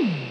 you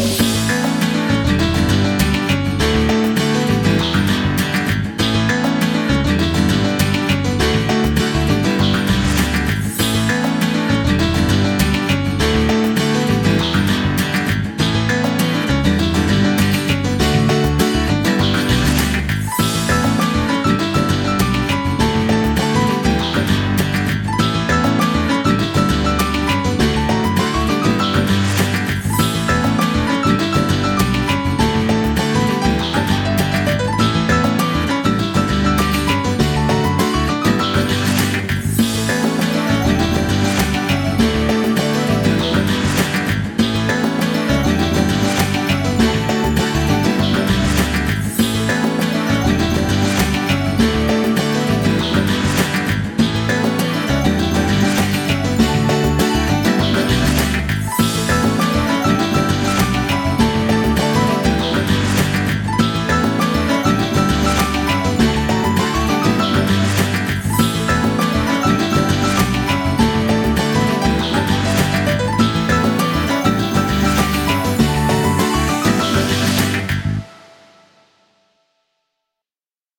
you